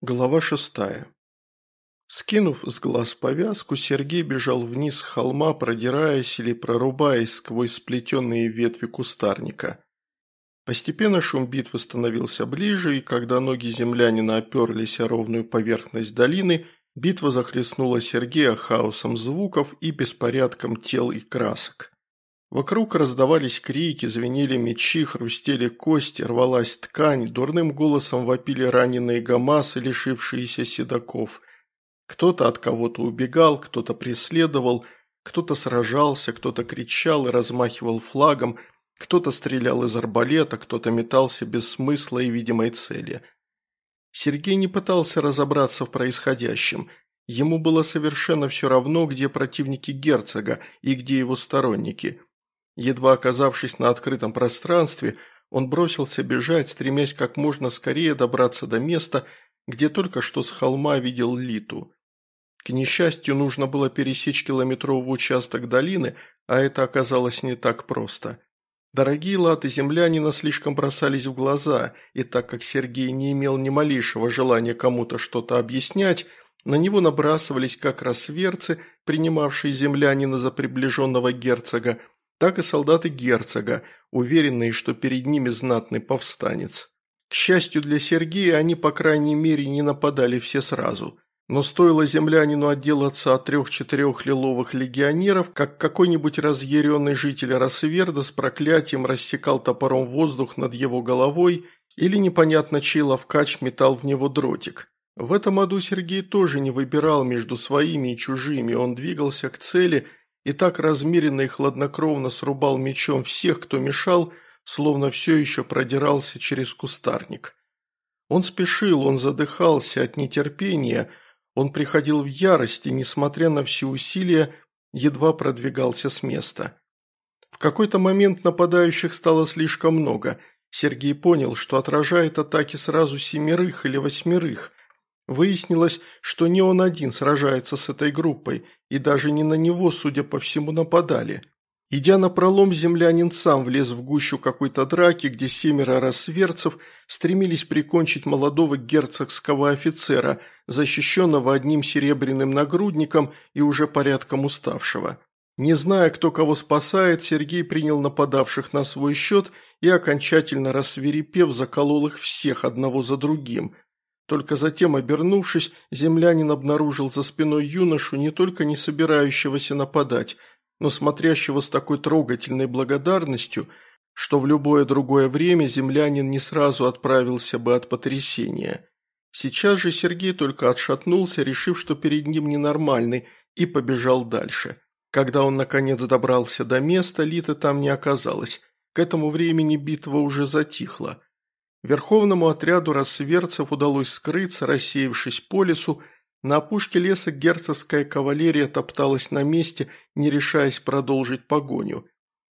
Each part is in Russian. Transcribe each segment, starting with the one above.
Глава шестая. Скинув с глаз повязку, Сергей бежал вниз холма, продираясь или прорубаясь сквозь сплетенные ветви кустарника. Постепенно шум битвы становился ближе, и когда ноги землянина оперлись о ровную поверхность долины, битва захлестнула Сергея хаосом звуков и беспорядком тел и красок. Вокруг раздавались крики, звенели мечи, хрустели кости, рвалась ткань, дурным голосом вопили раненые гамасы, лишившиеся седаков. Кто-то от кого-то убегал, кто-то преследовал, кто-то сражался, кто-то кричал и размахивал флагом, кто-то стрелял из арбалета, кто-то метался без смысла и видимой цели. Сергей не пытался разобраться в происходящем. Ему было совершенно все равно, где противники герцога и где его сторонники – Едва оказавшись на открытом пространстве, он бросился бежать, стремясь как можно скорее добраться до места, где только что с холма видел Литу. К несчастью, нужно было пересечь километровый участок долины, а это оказалось не так просто. Дорогие латы землянина слишком бросались в глаза, и так как Сергей не имел ни малейшего желания кому-то что-то объяснять, на него набрасывались как рассверцы, принимавшие землянина за приближенного герцога, так и солдаты герцога, уверенные, что перед ними знатный повстанец. К счастью для Сергея, они, по крайней мере, не нападали все сразу. Но стоило землянину отделаться от трех-четырех лиловых легионеров, как какой-нибудь разъяренный житель Росверда с проклятием рассекал топором воздух над его головой или непонятно чей ловкач метал в него дротик. В этом аду Сергей тоже не выбирал между своими и чужими, он двигался к цели – и так размеренно и хладнокровно срубал мечом всех, кто мешал, словно все еще продирался через кустарник. Он спешил, он задыхался от нетерпения, он приходил в ярость и, несмотря на все усилия, едва продвигался с места. В какой-то момент нападающих стало слишком много. Сергей понял, что отражает атаки сразу семерых или восьмерых, Выяснилось, что не он один сражается с этой группой, и даже не на него, судя по всему, нападали. Идя на пролом, землянин сам влез в гущу какой-то драки, где семеро рассверцев стремились прикончить молодого герцогского офицера, защищенного одним серебряным нагрудником и уже порядком уставшего. Не зная, кто кого спасает, Сергей принял нападавших на свой счет и, окончательно рассверепев, заколол их всех одного за другим – только затем, обернувшись, землянин обнаружил за спиной юношу, не только не собирающегося нападать, но смотрящего с такой трогательной благодарностью, что в любое другое время землянин не сразу отправился бы от потрясения. Сейчас же Сергей только отшатнулся, решив, что перед ним ненормальный, и побежал дальше. Когда он наконец добрался до места, Литы там не оказалось. К этому времени битва уже затихла. Верховному отряду рассверцев удалось скрыться, рассеявшись по лесу, на опушке леса герцогская кавалерия топталась на месте, не решаясь продолжить погоню.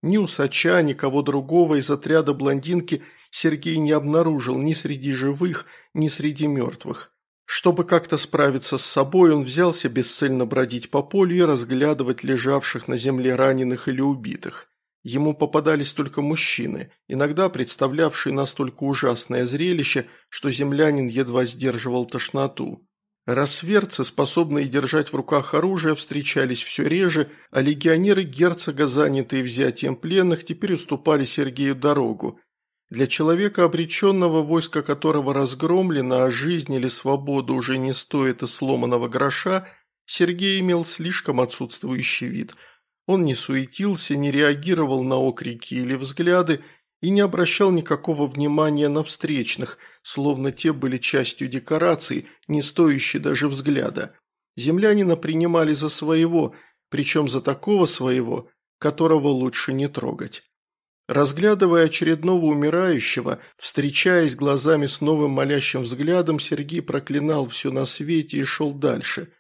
Ни усача, ни кого другого из отряда блондинки Сергей не обнаружил ни среди живых, ни среди мертвых. Чтобы как-то справиться с собой, он взялся бесцельно бродить по полю и разглядывать лежавших на земле раненых или убитых. Ему попадались только мужчины, иногда представлявшие настолько ужасное зрелище, что землянин едва сдерживал тошноту. Рассверцы, способные держать в руках оружие, встречались все реже, а легионеры герцога, занятые взятием пленных, теперь уступали Сергею дорогу. Для человека, обреченного, войско которого разгромлено, а жизнь или свобода уже не стоит и сломанного гроша, Сергей имел слишком отсутствующий вид – он не суетился, не реагировал на окрики или взгляды и не обращал никакого внимания на встречных, словно те были частью декораций, не стоящей даже взгляда. Землянина принимали за своего, причем за такого своего, которого лучше не трогать. Разглядывая очередного умирающего, встречаясь глазами с новым молящим взглядом, Сергей проклинал все на свете и шел дальше –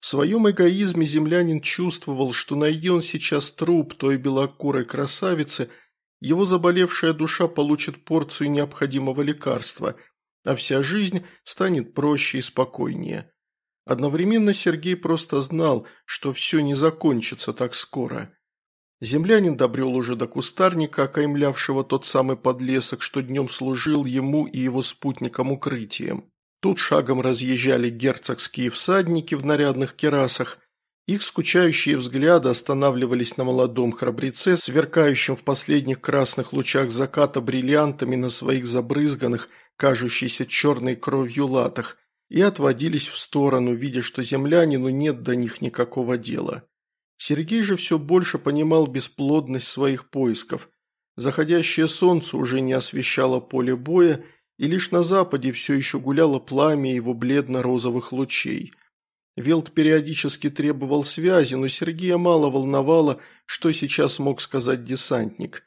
в своем эгоизме землянин чувствовал, что найди он сейчас труп той белокурой красавицы, его заболевшая душа получит порцию необходимого лекарства, а вся жизнь станет проще и спокойнее. Одновременно Сергей просто знал, что все не закончится так скоро. Землянин добрел уже до кустарника, окаймлявшего тот самый подлесок, что днем служил ему и его спутникам укрытием. Тут шагом разъезжали герцогские всадники в нарядных керасах. Их скучающие взгляды останавливались на молодом храбреце, сверкающем в последних красных лучах заката бриллиантами на своих забрызганных, кажущейся черной кровью латах, и отводились в сторону, видя, что землянину нет до них никакого дела. Сергей же все больше понимал бесплодность своих поисков. Заходящее солнце уже не освещало поле боя, и лишь на западе все еще гуляло пламя его бледно-розовых лучей. Велт периодически требовал связи, но Сергея мало волновало, что сейчас мог сказать десантник.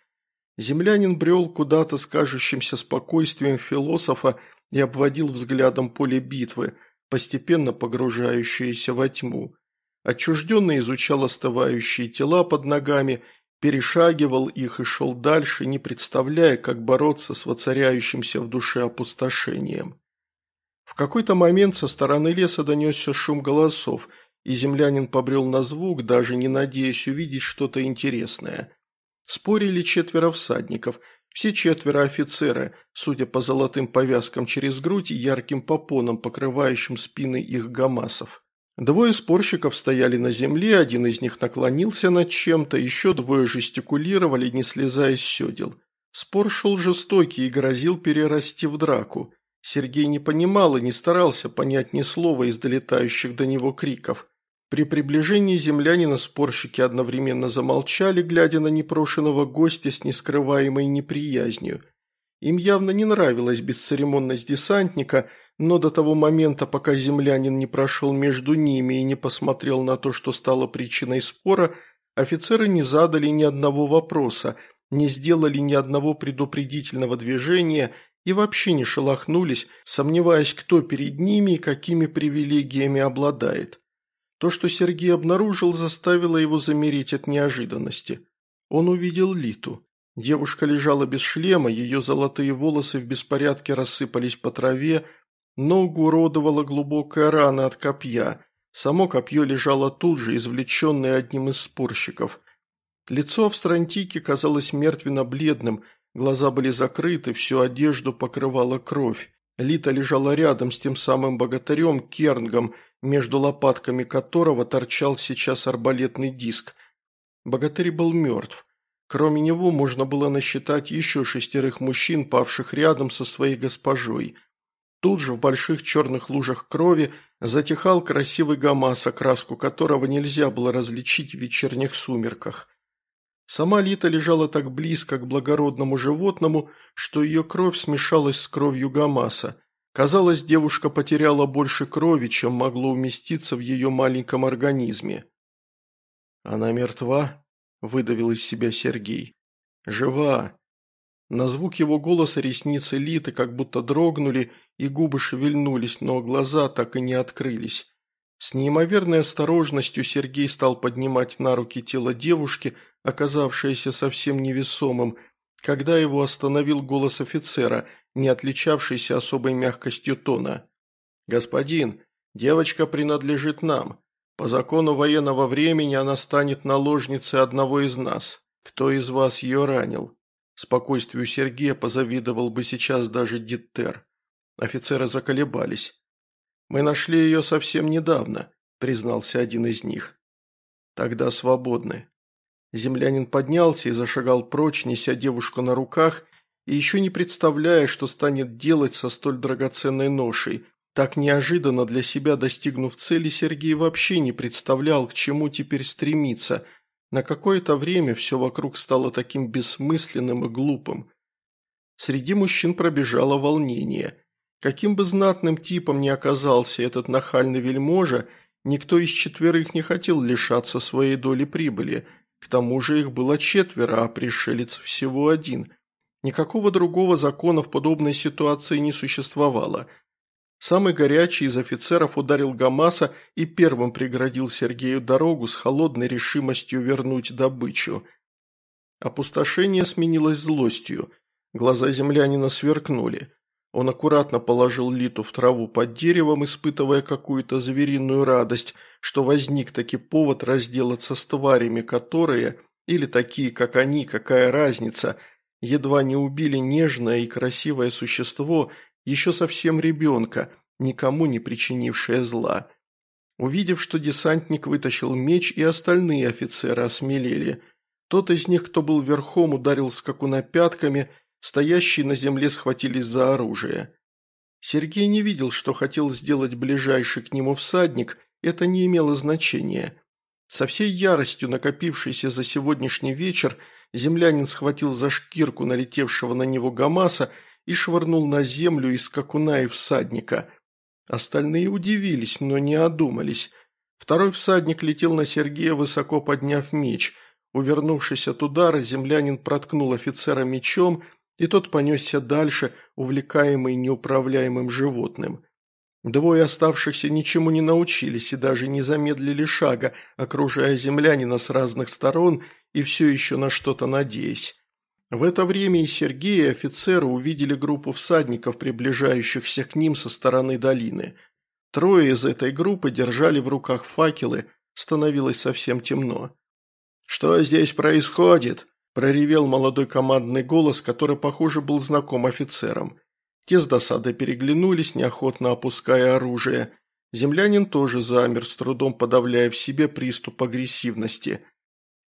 Землянин брел куда-то с кажущимся спокойствием философа и обводил взглядом поле битвы, постепенно погружающееся во тьму. Отчужденно изучал остывающие тела под ногами перешагивал их и шел дальше, не представляя, как бороться с воцаряющимся в душе опустошением. В какой-то момент со стороны леса донесся шум голосов, и землянин побрел на звук, даже не надеясь увидеть что-то интересное. Спорили четверо всадников, все четверо офицеры, судя по золотым повязкам через грудь и ярким попонам, покрывающим спины их гамасов. Двое спорщиков стояли на земле, один из них наклонился над чем-то, еще двое жестикулировали, не слезая с седел. Спор шел жестокий и грозил перерасти в драку. Сергей не понимал и не старался понять ни слова из долетающих до него криков. При приближении землянина спорщики одновременно замолчали, глядя на непрошенного гостя с нескрываемой неприязнью. Им явно не нравилась бесцеремонность десантника – но до того момента, пока землянин не прошел между ними и не посмотрел на то, что стало причиной спора, офицеры не задали ни одного вопроса, не сделали ни одного предупредительного движения и вообще не шелохнулись, сомневаясь, кто перед ними и какими привилегиями обладает. То, что Сергей обнаружил, заставило его замереть от неожиданности. Он увидел Литу. Девушка лежала без шлема, ее золотые волосы в беспорядке рассыпались по траве, Ногу уродовала глубокая рана от копья. Само копье лежало тут же, извлеченное одним из спорщиков. Лицо Австрантики казалось мертвенно-бледным, глаза были закрыты, всю одежду покрывала кровь. Лита лежала рядом с тем самым богатырем Кернгом, между лопатками которого торчал сейчас арбалетный диск. Богатырь был мертв. Кроме него можно было насчитать еще шестерых мужчин, павших рядом со своей госпожой – Тут же в больших черных лужах крови затихал красивый гамас, окраску которого нельзя было различить в вечерних сумерках. Сама Лита лежала так близко к благородному животному, что ее кровь смешалась с кровью гамаса. Казалось, девушка потеряла больше крови, чем могло уместиться в ее маленьком организме. «Она мертва?» – выдавил из себя Сергей. «Жива!» На звук его голоса ресницы Литы как будто дрогнули, и губы шевельнулись, но глаза так и не открылись. С неимоверной осторожностью Сергей стал поднимать на руки тело девушки, оказавшееся совсем невесомым, когда его остановил голос офицера, не отличавшийся особой мягкостью тона. «Господин, девочка принадлежит нам. По закону военного времени она станет наложницей одного из нас. Кто из вас ее ранил?» Спокойствию Сергея позавидовал бы сейчас даже Диттер. Офицеры заколебались. «Мы нашли ее совсем недавно», – признался один из них. «Тогда свободны». Землянин поднялся и зашагал прочь, неся девушку на руках и еще не представляя, что станет делать со столь драгоценной ношей. Так неожиданно для себя достигнув цели, Сергей вообще не представлял, к чему теперь стремиться. На какое-то время все вокруг стало таким бессмысленным и глупым. Среди мужчин пробежало волнение – Каким бы знатным типом ни оказался этот нахальный вельможа, никто из четверых не хотел лишаться своей доли прибыли. К тому же их было четверо, а пришелец всего один. Никакого другого закона в подобной ситуации не существовало. Самый горячий из офицеров ударил Гамаса и первым преградил Сергею дорогу с холодной решимостью вернуть добычу. Опустошение сменилось злостью. Глаза землянина сверкнули. Он аккуратно положил Литу в траву под деревом, испытывая какую-то звериную радость, что возник таки повод разделаться с тварями, которые, или такие, как они, какая разница, едва не убили нежное и красивое существо, еще совсем ребенка, никому не причинившая зла. Увидев, что десантник вытащил меч, и остальные офицеры осмелели. Тот из них, кто был верхом, ударил скакуна пятками, стоящие на земле схватились за оружие. Сергей не видел, что хотел сделать ближайший к нему всадник, это не имело значения. Со всей яростью, накопившейся за сегодняшний вечер, землянин схватил за шкирку налетевшего на него Гамаса и швырнул на землю из скакуна и всадника. Остальные удивились, но не одумались. Второй всадник летел на Сергея, высоко подняв меч. Увернувшись от удара, землянин проткнул офицера мечом, и тот понесся дальше, увлекаемый неуправляемым животным. Двое оставшихся ничему не научились и даже не замедлили шага, окружая землянина с разных сторон и все еще на что-то надеясь. В это время и Сергей, и офицеры увидели группу всадников, приближающихся к ним со стороны долины. Трое из этой группы держали в руках факелы, становилось совсем темно. «Что здесь происходит?» – проревел молодой командный голос, который, похоже, был знаком офицерам. Те с досадой переглянулись, неохотно опуская оружие. Землянин тоже замер, с трудом подавляя в себе приступ агрессивности.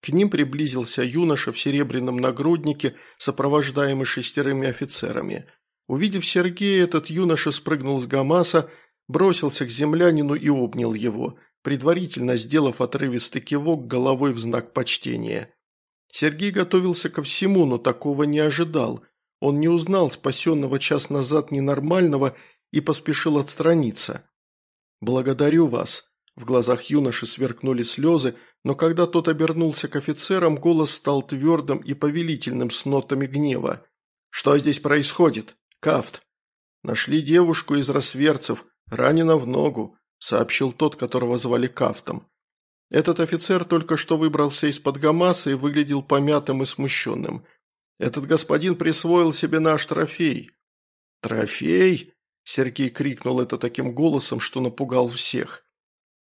К ним приблизился юноша в серебряном нагруднике, сопровождаемый шестерыми офицерами. Увидев Сергея, этот юноша спрыгнул с Гамаса, бросился к землянину и обнял его, предварительно сделав отрывистый кивок головой в знак почтения. Сергей готовился ко всему, но такого не ожидал – он не узнал спасенного час назад ненормального и поспешил отстраниться. «Благодарю вас». В глазах юноши сверкнули слезы, но когда тот обернулся к офицерам, голос стал твердым и повелительным с нотами гнева. «Что здесь происходит? Кафт!» «Нашли девушку из рассверцев, ранена в ногу», сообщил тот, которого звали Кафтом. Этот офицер только что выбрался из-под Гамаса и выглядел помятым и смущенным. Этот господин присвоил себе наш трофей». «Трофей?» – Сергей крикнул это таким голосом, что напугал всех.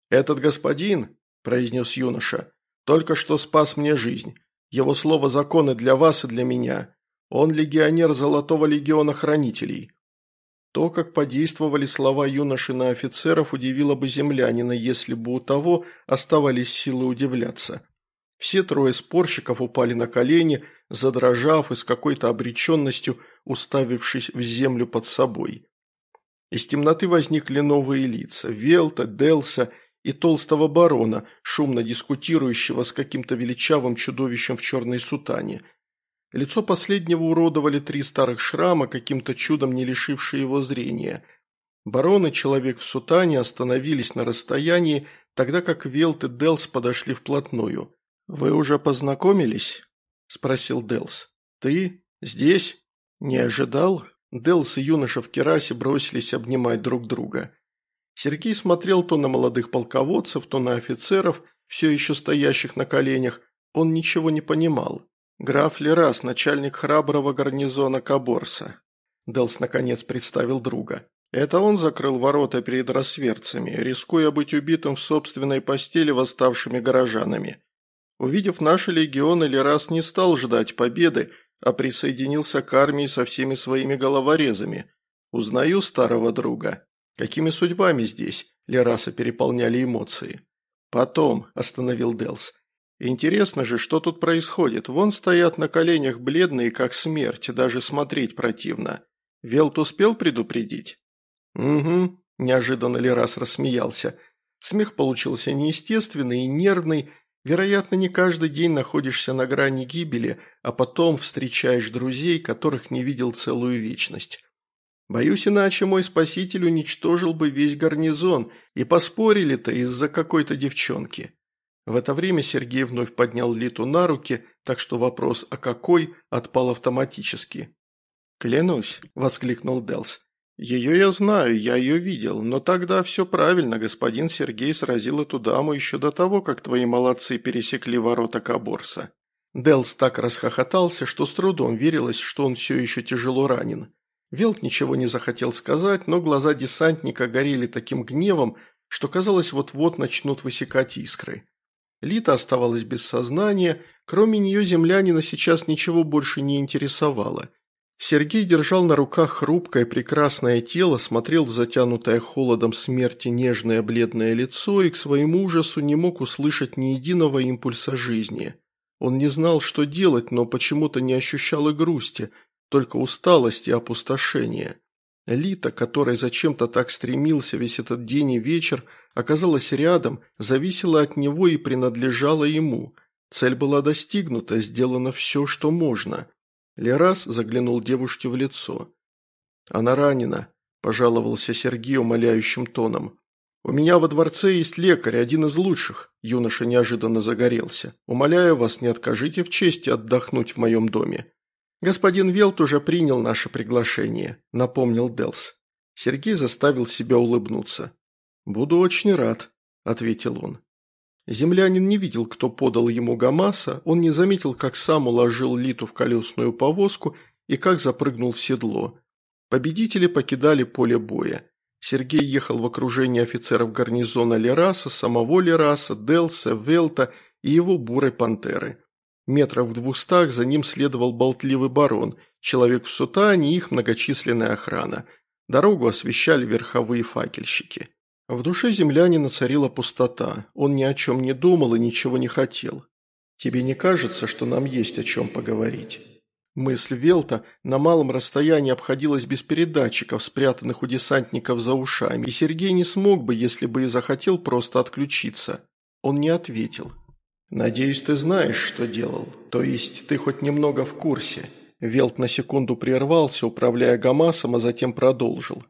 «Этот господин», – произнес юноша, – «только что спас мне жизнь. Его слово законы для вас и для меня. Он легионер Золотого легиона хранителей». То, как подействовали слова юноши на офицеров, удивило бы землянина, если бы у того оставались силы удивляться. Все трое спорщиков упали на колени, задрожав и с какой-то обреченностью уставившись в землю под собой. Из темноты возникли новые лица – Велта, Делса и толстого барона, шумно дискутирующего с каким-то величавым чудовищем в черной сутане. Лицо последнего уродовали три старых шрама, каким-то чудом не лишившие его зрения. Барон и человек в сутане остановились на расстоянии, тогда как Велт и Делс подошли вплотную – «Вы уже познакомились?» – спросил Делс. «Ты? Здесь?» «Не ожидал?» Делс и юноша в керасе бросились обнимать друг друга. Сергей смотрел то на молодых полководцев, то на офицеров, все еще стоящих на коленях. Он ничего не понимал. «Граф Лерас, начальник храброго гарнизона Каборса». Делс наконец представил друга. Это он закрыл ворота перед рассверцами, рискуя быть убитым в собственной постели восставшими горожанами. Увидев наши легионы, Лерас не стал ждать победы, а присоединился к армии со всеми своими головорезами. Узнаю старого друга. Какими судьбами здесь? Лераса переполняли эмоции. Потом, остановил Делс. Интересно же, что тут происходит. Вон стоят на коленях бледные, как смерть, даже смотреть противно. Велт успел предупредить? Угу, неожиданно Лерас рассмеялся. Смех получился неестественный и нервный, Вероятно, не каждый день находишься на грани гибели, а потом встречаешь друзей, которых не видел целую вечность. Боюсь, иначе мой спаситель уничтожил бы весь гарнизон, и поспорили-то из-за какой-то девчонки. В это время Сергей вновь поднял Литу на руки, так что вопрос «о какой» отпал автоматически. «Клянусь», – воскликнул Делс, «Ее я знаю, я ее видел, но тогда все правильно, господин Сергей сразил эту даму еще до того, как твои молодцы пересекли ворота Каборса». Делс так расхохотался, что с трудом верилось, что он все еще тяжело ранен. Велт ничего не захотел сказать, но глаза десантника горели таким гневом, что казалось, вот-вот начнут высекать искры. Лита оставалась без сознания, кроме нее землянина сейчас ничего больше не интересовало – Сергей держал на руках хрупкое прекрасное тело, смотрел в затянутое холодом смерти нежное бледное лицо и к своему ужасу не мог услышать ни единого импульса жизни. Он не знал, что делать, но почему-то не ощущал и грусти, только усталость и опустошение. Лита, которой зачем-то так стремился весь этот день и вечер, оказалась рядом, зависела от него и принадлежала ему. Цель была достигнута, сделано все, что можно – Лерас заглянул девушке в лицо. «Она ранена», – пожаловался Сергей умоляющим тоном. «У меня во дворце есть лекарь, один из лучших», – юноша неожиданно загорелся. «Умоляю вас, не откажите в чести отдохнуть в моем доме». «Господин Велт уже принял наше приглашение», – напомнил Делс. Сергей заставил себя улыбнуться. «Буду очень рад», – ответил он. Землянин не видел, кто подал ему гамаса, он не заметил, как сам уложил Литу в колесную повозку и как запрыгнул в седло. Победители покидали поле боя. Сергей ехал в окружении офицеров гарнизона Лераса, самого Лераса, Делса, Велта и его бурой пантеры. Метров в двухстах за ним следовал болтливый барон, человек в сутане и их многочисленная охрана. Дорогу освещали верховые факельщики. В душе землянина царила пустота. Он ни о чем не думал и ничего не хотел. «Тебе не кажется, что нам есть о чем поговорить?» Мысль Велта на малом расстоянии обходилась без передатчиков, спрятанных у десантников за ушами, и Сергей не смог бы, если бы и захотел просто отключиться. Он не ответил. «Надеюсь, ты знаешь, что делал. То есть ты хоть немного в курсе». Велт на секунду прервался, управляя ГАМАСом, а затем продолжил.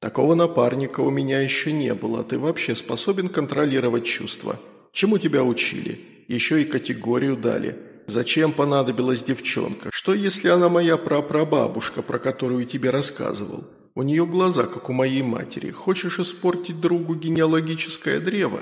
Такого напарника у меня еще не было. Ты вообще способен контролировать чувства? Чему тебя учили? Еще и категорию дали. Зачем понадобилась девчонка? Что, если она моя прапрабабушка, про которую тебе рассказывал? У нее глаза, как у моей матери. Хочешь испортить другу генеалогическое древо?»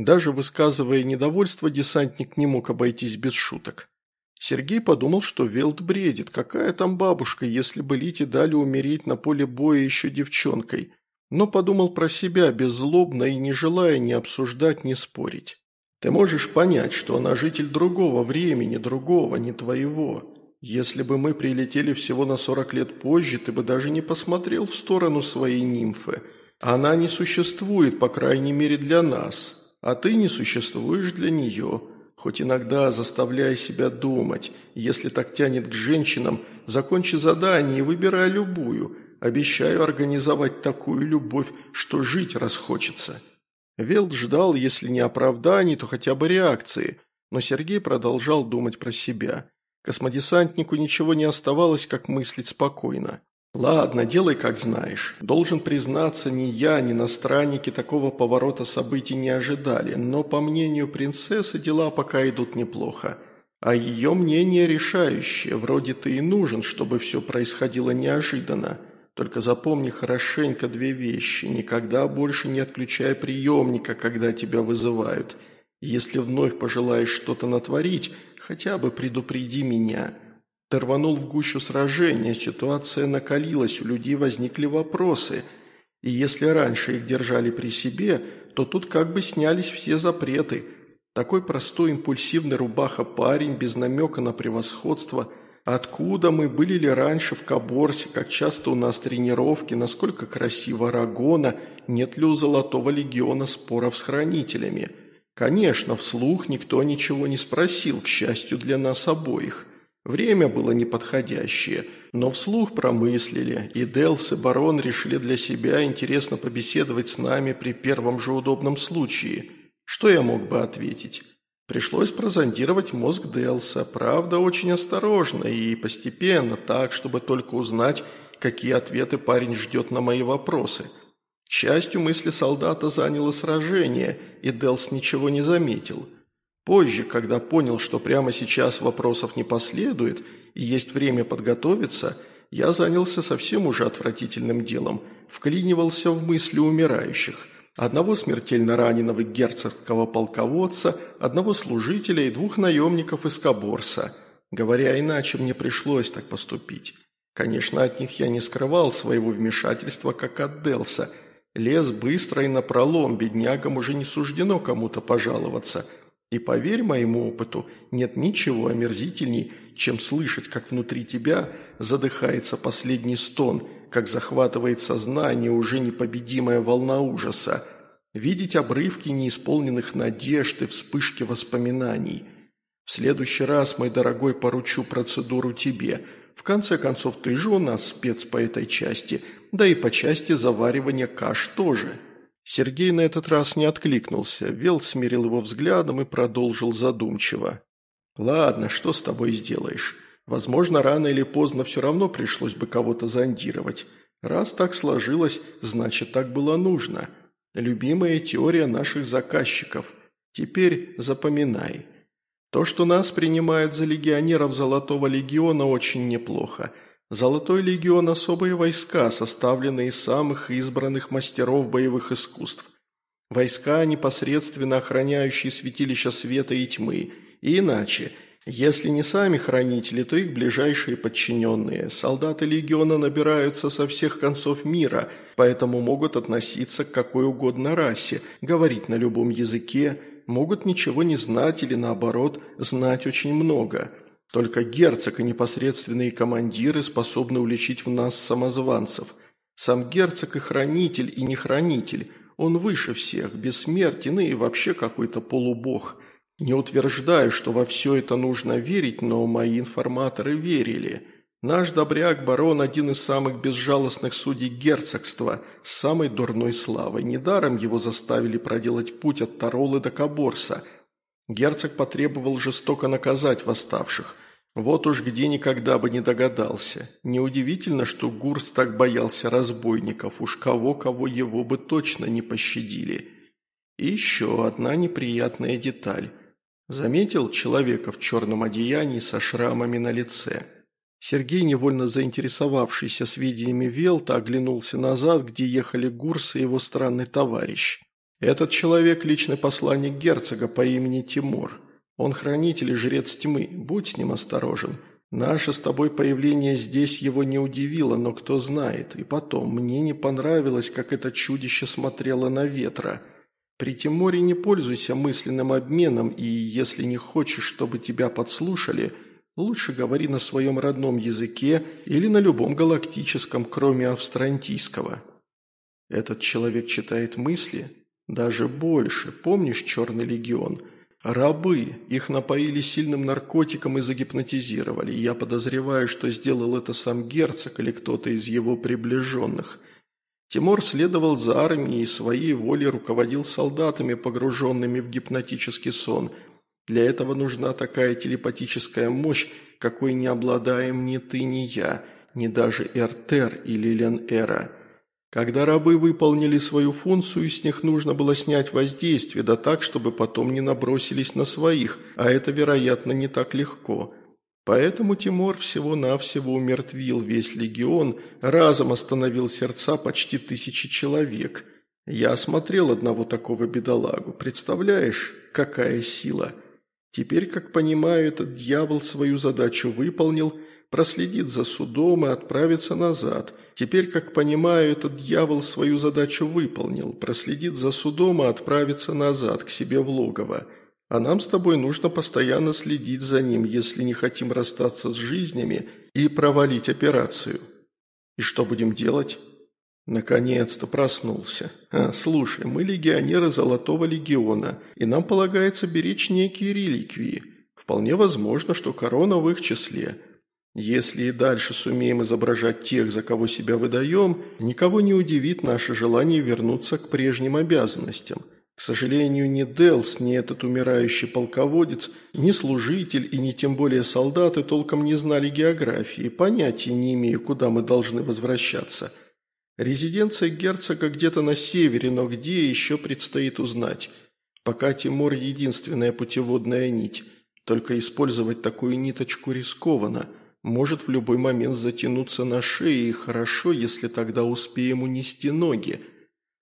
Даже высказывая недовольство, десантник не мог обойтись без шуток. Сергей подумал, что Велт бредит. Какая там бабушка, если бы Лите дали умереть на поле боя еще девчонкой? Но подумал про себя, беззлобно и не желая ни обсуждать, ни спорить. Ты можешь понять, что она житель другого времени, другого, не твоего. Если бы мы прилетели всего на 40 лет позже, ты бы даже не посмотрел в сторону своей нимфы. Она не существует, по крайней мере, для нас, а ты не существуешь для нее. Хоть иногда заставляя себя думать, если так тянет к женщинам, закончи задание и выбирай любую. Обещаю организовать такую любовь, что жить расхочется». Велд ждал, если не оправданий, то хотя бы реакции, но Сергей продолжал думать про себя. Космодесантнику ничего не оставалось, как мыслить спокойно. «Ладно, делай как знаешь. Должен признаться, ни я, ни иностранники такого поворота событий не ожидали, но, по мнению принцессы, дела пока идут неплохо. А ее мнение решающее, вроде ты и нужен, чтобы все происходило неожиданно. Только запомни хорошенько две вещи. Никогда больше не отключай приемника, когда тебя вызывают. Если вновь пожелаешь что-то натворить, хотя бы предупреди меня». Ты рванул в гущу сражения, ситуация накалилась, у людей возникли вопросы. И если раньше их держали при себе, то тут как бы снялись все запреты. Такой простой импульсивный рубаха-парень, без намека на превосходство. Откуда мы, были ли раньше в Каборсе, как часто у нас тренировки, насколько красиво Рагона, нет ли у Золотого Легиона споров с хранителями. Конечно, вслух никто ничего не спросил, к счастью для нас обоих. Время было неподходящее, но вслух промыслили, и Делс и Барон решили для себя интересно побеседовать с нами при первом же удобном случае. Что я мог бы ответить? Пришлось прозондировать мозг Делса, правда, очень осторожно и постепенно, так, чтобы только узнать, какие ответы парень ждет на мои вопросы. К счастью, мысли солдата заняло сражение, и Делс ничего не заметил – Позже, когда понял, что прямо сейчас вопросов не последует и есть время подготовиться, я занялся совсем уже отвратительным делом, вклинивался в мысли умирающих. Одного смертельно раненого герцогского полководца, одного служителя и двух наемников из Каборса. Говоря иначе, мне пришлось так поступить. Конечно, от них я не скрывал своего вмешательства, как от Делса. Лез быстро и напролом, беднягам уже не суждено кому-то пожаловаться – и поверь моему опыту, нет ничего омерзительней, чем слышать, как внутри тебя задыхается последний стон, как захватывает сознание уже непобедимая волна ужаса. Видеть обрывки неисполненных надежд и вспышки воспоминаний. В следующий раз, мой дорогой, поручу процедуру тебе. В конце концов, ты же у нас спец по этой части, да и по части заваривания каш тоже». Сергей на этот раз не откликнулся, Вел смирил его взглядом и продолжил задумчиво. «Ладно, что с тобой сделаешь? Возможно, рано или поздно все равно пришлось бы кого-то зондировать. Раз так сложилось, значит, так было нужно. Любимая теория наших заказчиков. Теперь запоминай. То, что нас принимают за легионеров Золотого Легиона, очень неплохо. Золотой Легион – особые войска, составленные из самых избранных мастеров боевых искусств. Войска, непосредственно охраняющие святилища света и тьмы. И иначе – если не сами хранители, то их ближайшие подчиненные. Солдаты легиона набираются со всех концов мира, поэтому могут относиться к какой угодно расе, говорить на любом языке, могут ничего не знать или наоборот знать очень много. Только герцог и непосредственные командиры способны уличить в нас самозванцев. Сам герцог и хранитель, и не хранитель. Он выше всех, бессмертен и вообще какой-то полубог – не утверждаю, что во все это нужно верить, но мои информаторы верили. Наш добряк барон – один из самых безжалостных судей герцогства, с самой дурной славой. Недаром его заставили проделать путь от Таролы до Каборса. Герцог потребовал жестоко наказать восставших. Вот уж где никогда бы не догадался. Неудивительно, что Гурс так боялся разбойников, уж кого-кого его бы точно не пощадили. И еще одна неприятная деталь. Заметил человека в черном одеянии со шрамами на лице. Сергей, невольно заинтересовавшийся сведениями Велта, оглянулся назад, где ехали Гурс и его странный товарищ. Этот человек – личный посланник герцога по имени Тимур. Он хранитель и жрец тьмы, будь с ним осторожен. Наше с тобой появление здесь его не удивило, но кто знает. И потом, мне не понравилось, как это чудище смотрело на ветра – при Тиморе не пользуйся мысленным обменом, и если не хочешь, чтобы тебя подслушали, лучше говори на своем родном языке или на любом галактическом, кроме австрантийского. Этот человек читает мысли? Даже больше. Помнишь Черный легион? Рабы. Их напоили сильным наркотиком и загипнотизировали. Я подозреваю, что сделал это сам герцог или кто-то из его приближенных – Тимур следовал за армией и своей волей руководил солдатами, погруженными в гипнотический сон. Для этого нужна такая телепатическая мощь, какой не обладаем ни ты, ни я, ни даже Эртер или Лен-Эра. Когда рабы выполнили свою функцию, с них нужно было снять воздействие, да так, чтобы потом не набросились на своих, а это, вероятно, не так легко – Поэтому Тимур всего-навсего умертвил весь легион, разом остановил сердца почти тысячи человек. Я осмотрел одного такого бедолагу. Представляешь, какая сила? Теперь, как понимаю, этот дьявол свою задачу выполнил, проследит за судом и отправится назад. Теперь, как понимаю, этот дьявол свою задачу выполнил, проследит за судом и отправится назад, к себе в логово. А нам с тобой нужно постоянно следить за ним, если не хотим расстаться с жизнями и провалить операцию. И что будем делать? Наконец-то проснулся. А, слушай, мы легионеры Золотого Легиона, и нам полагается беречь некие реликвии. Вполне возможно, что корона в их числе. Если и дальше сумеем изображать тех, за кого себя выдаем, никого не удивит наше желание вернуться к прежним обязанностям – к сожалению, ни Делс, ни этот умирающий полководец, ни служитель и ни тем более солдаты толком не знали географии, понятия не имея, куда мы должны возвращаться. Резиденция герцога где-то на севере, но где еще предстоит узнать. Пока Тимур единственная путеводная нить. Только использовать такую ниточку рискованно. Может в любой момент затянуться на шее, и хорошо, если тогда успеем унести ноги –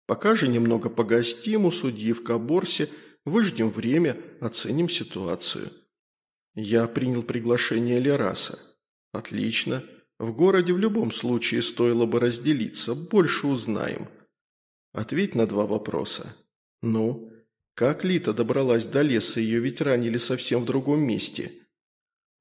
Пока же немного погостим у судьи в Каборсе, выждем время, оценим ситуацию. Я принял приглашение Лераса. Отлично. В городе в любом случае стоило бы разделиться, больше узнаем. Ответь на два вопроса. Ну, как Лита добралась до леса, ее ведь ранили совсем в другом месте?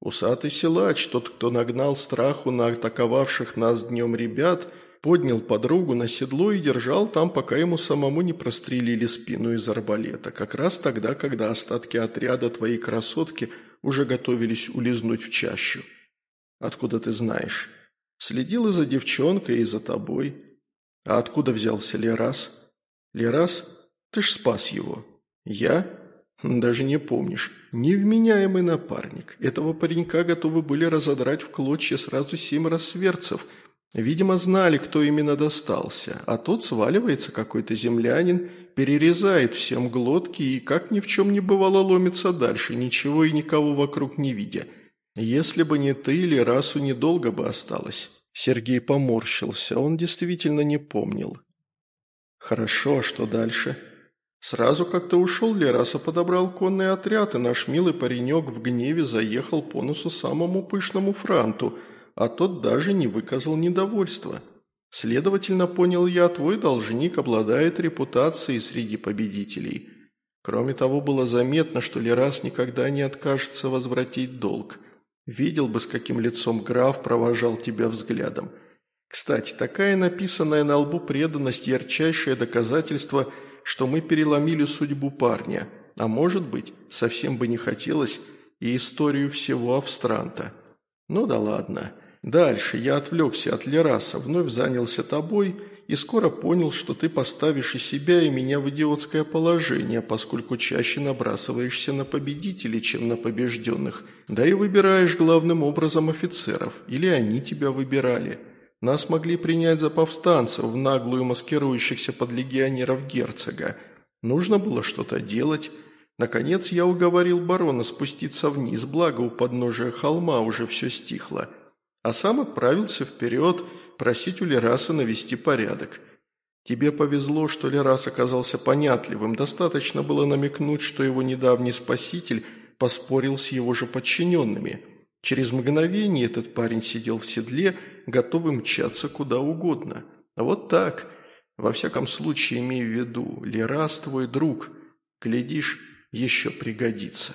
Усатый силач, тот, кто нагнал страху на атаковавших нас днем ребят, поднял подругу на седло и держал там, пока ему самому не прострелили спину из арбалета, как раз тогда, когда остатки отряда твоей красотки уже готовились улизнуть в чащу. Откуда ты знаешь? Следил и за девчонкой, и за тобой. А откуда взялся Лерас? Лерас? Ты ж спас его. Я? Даже не помнишь. Невменяемый напарник. Этого паренька готовы были разодрать в клочья сразу семь рассверцев. Видимо, знали, кто именно достался. А тут сваливается какой-то землянин, перерезает всем глотки и, как ни в чем не бывало, ломится дальше, ничего и никого вокруг не видя. Если бы не ты или расу, недолго бы осталось. Сергей поморщился, он действительно не помнил. «Хорошо, а что дальше?» Сразу как-то ушел Лераса подобрал конный отряд, и наш милый паренек в гневе заехал по носу самому пышному франту, а тот даже не выказал недовольства. Следовательно, понял я, твой должник обладает репутацией среди победителей. Кроме того, было заметно, что Лерас никогда не откажется возвратить долг. Видел бы, с каким лицом граф провожал тебя взглядом. Кстати, такая написанная на лбу преданность – ярчайшее доказательство – что мы переломили судьбу парня, а может быть, совсем бы не хотелось и историю всего Австранта. Ну да ладно. Дальше я отвлекся от Лераса, вновь занялся тобой и скоро понял, что ты поставишь и себя, и меня в идиотское положение, поскольку чаще набрасываешься на победителей, чем на побежденных, да и выбираешь главным образом офицеров, или они тебя выбирали – нас могли принять за повстанцев, наглую маскирующихся под легионеров герцога. Нужно было что-то делать. Наконец я уговорил барона спуститься вниз, благо у подножия холма уже все стихло. А сам отправился вперед просить у Лераса навести порядок. Тебе повезло, что Лерас оказался понятливым. Достаточно было намекнуть, что его недавний спаситель поспорил с его же подчиненными – Через мгновение этот парень сидел в седле, готовый мчаться куда угодно. Вот так. Во всяком случае, имей в виду, Лерас твой друг. Глядишь, еще пригодится.